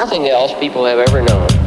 nothing else people have ever known.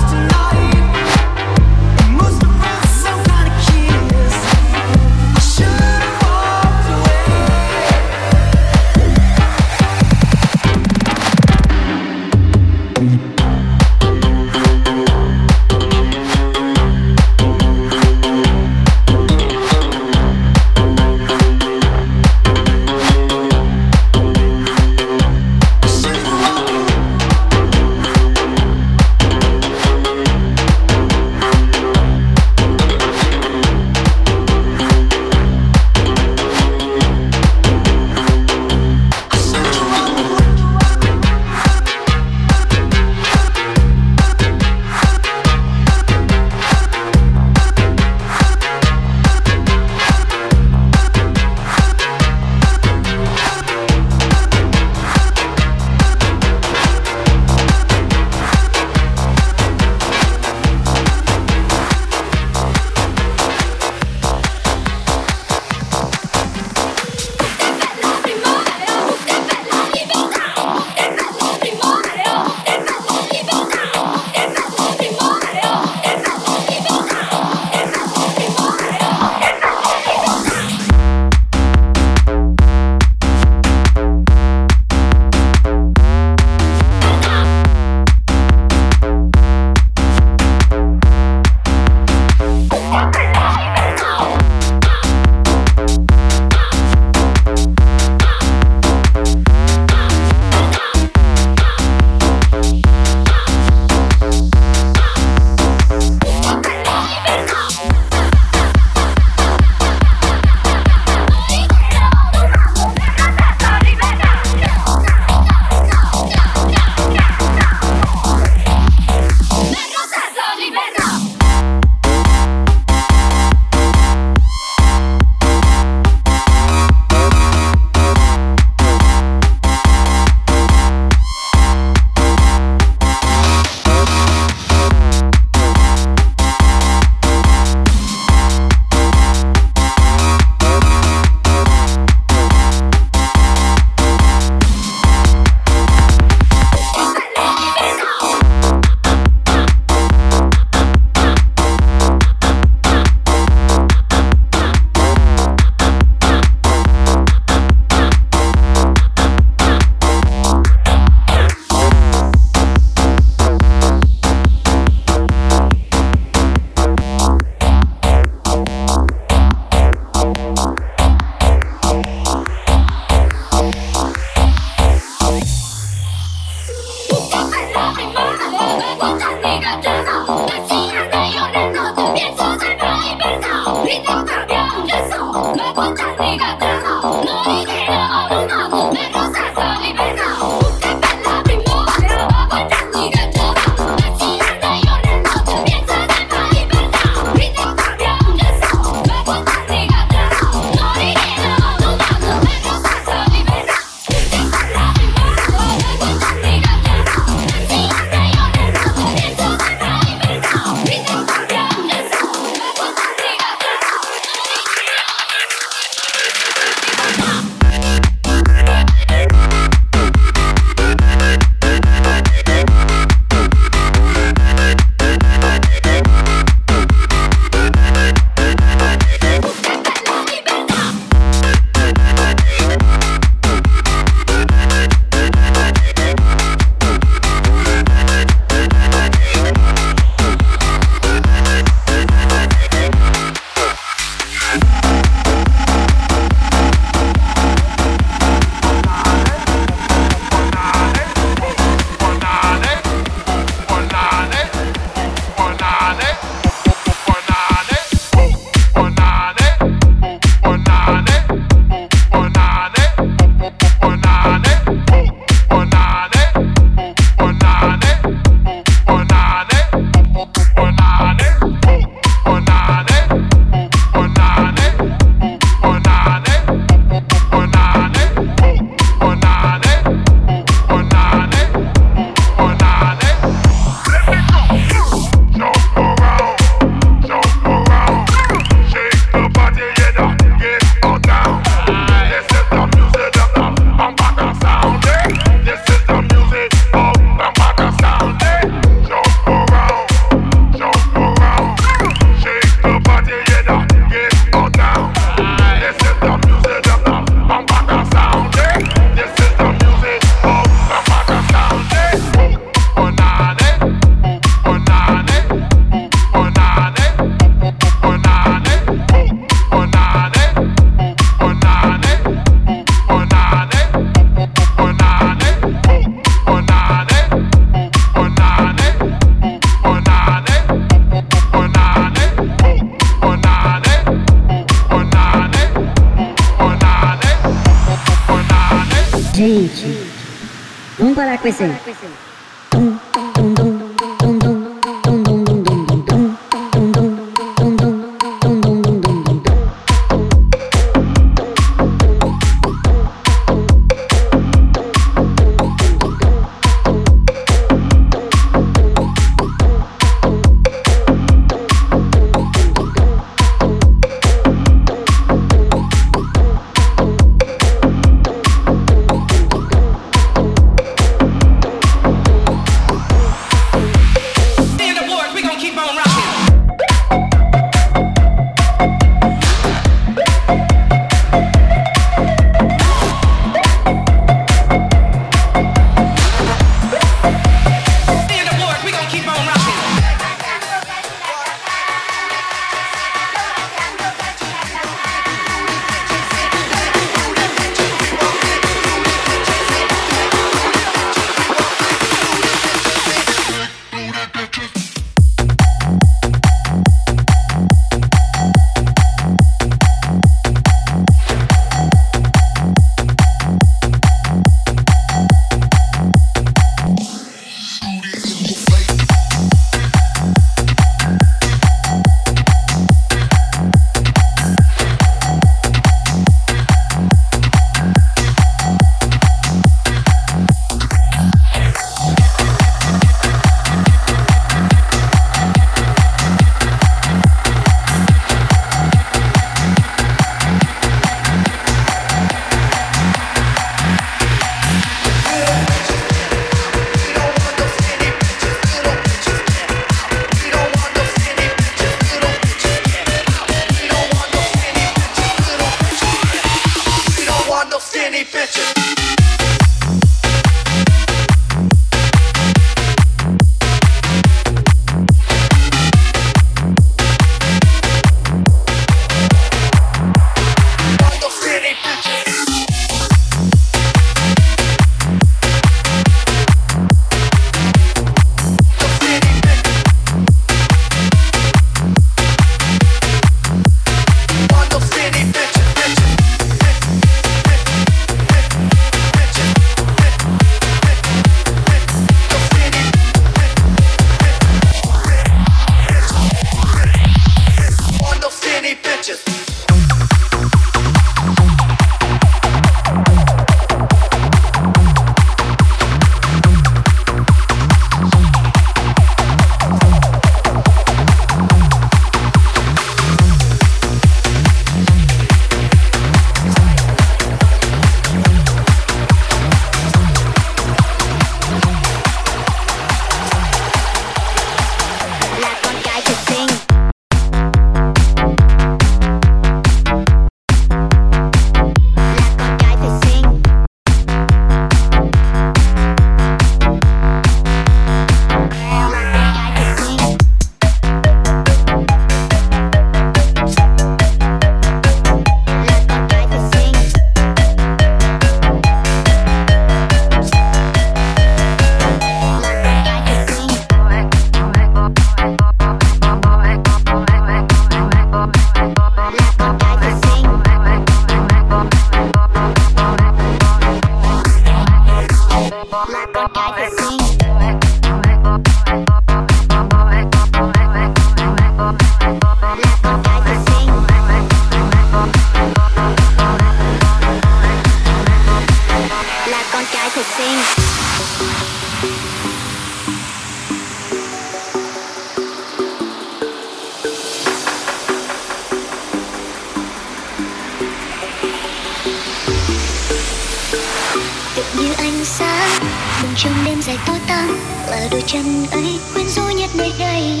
ánh sáng Bừng trong đêm dài tối tăm Là đôi chân ấy quyến rũ nhất nơi đây.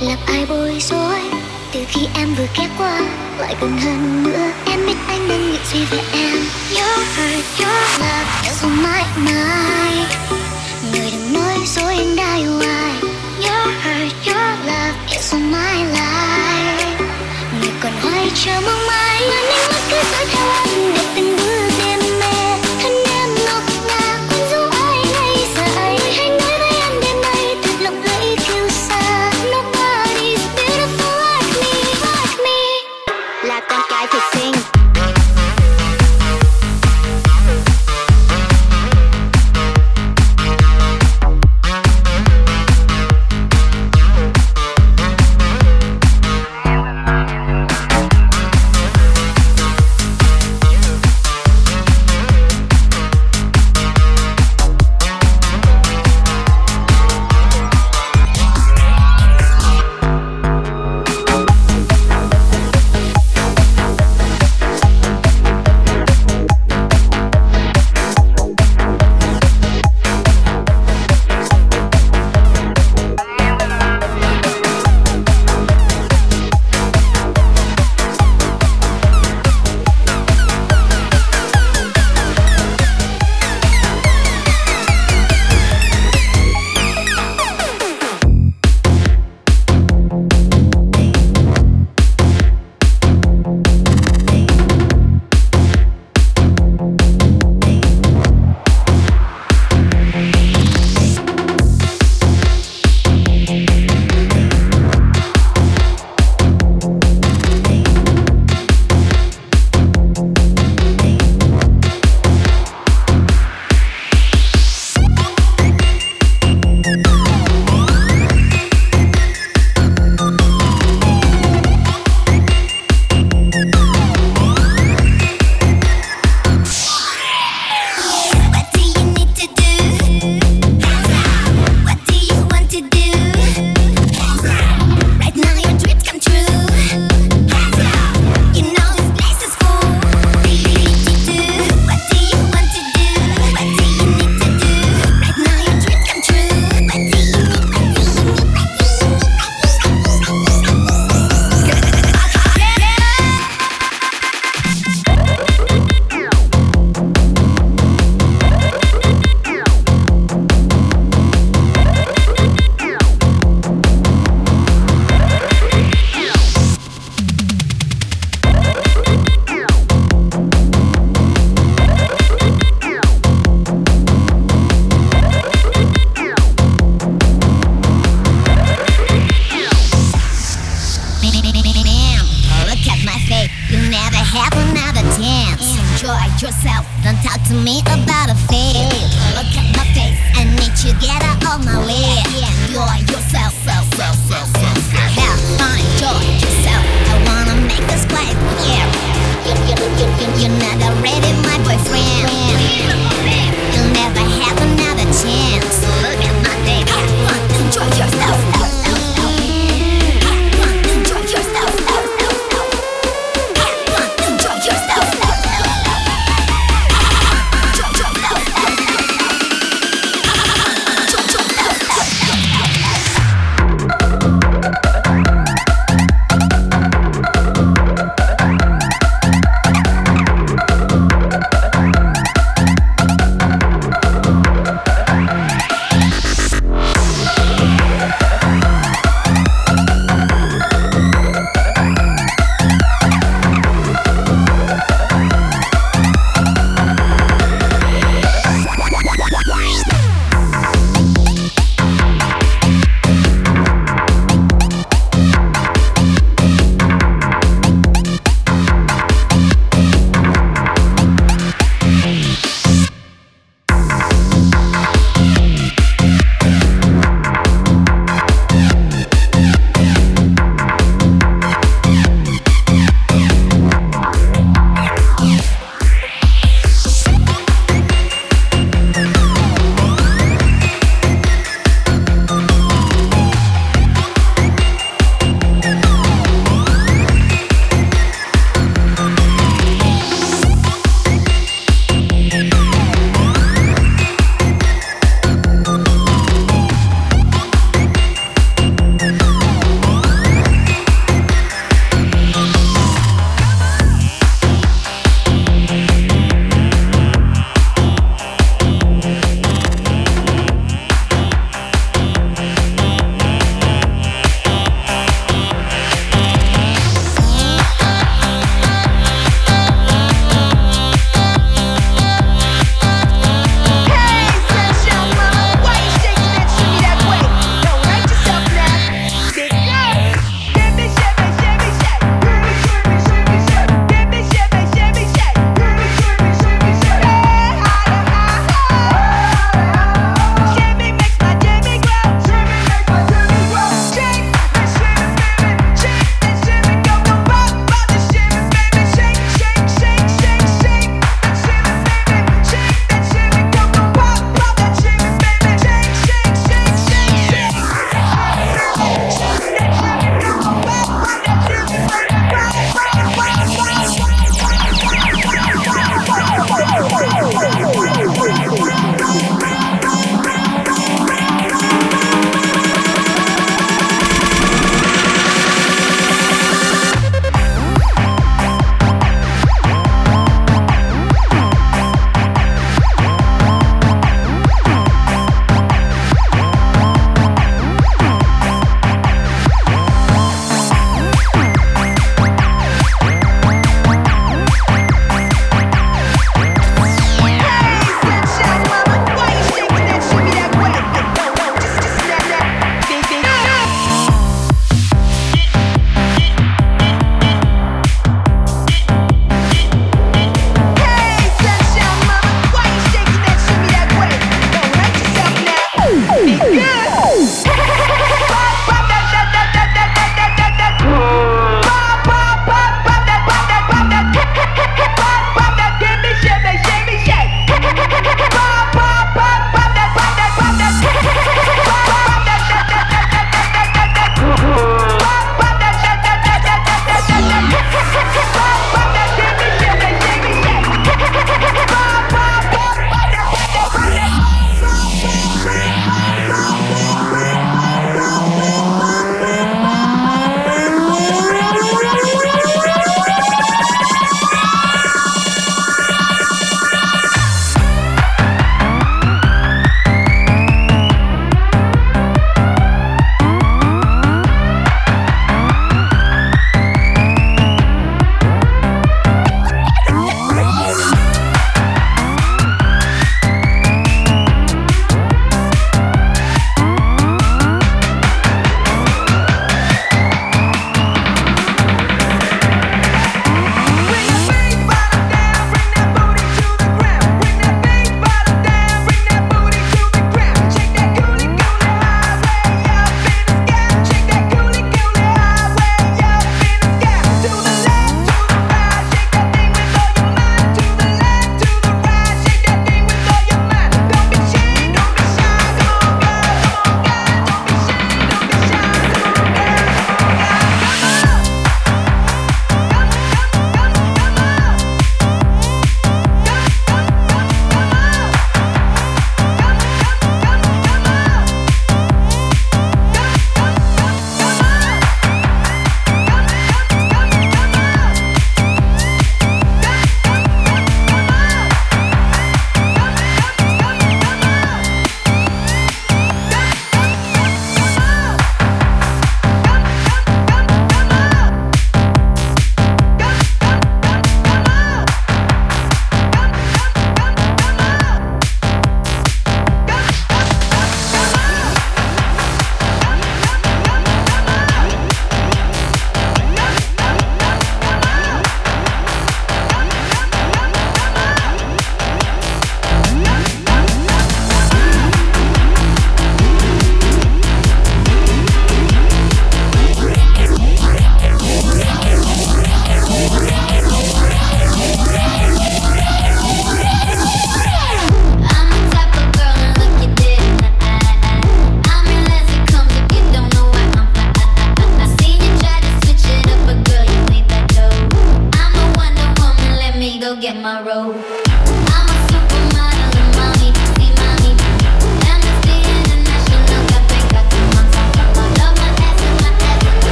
Làm ai bối rối Từ khi em vừa ghé qua Lại gần hơn nữa. Em biết anh đang nghĩ gì về em. Your heart, your love Đã dùng mãi mãi. Người đừng nói dối anh đã yêu ai. Your heart, your love It's on my life Người còn hoài chờ mong mãi Mà anh mất cứ dõi theo anh Để từng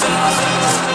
stars.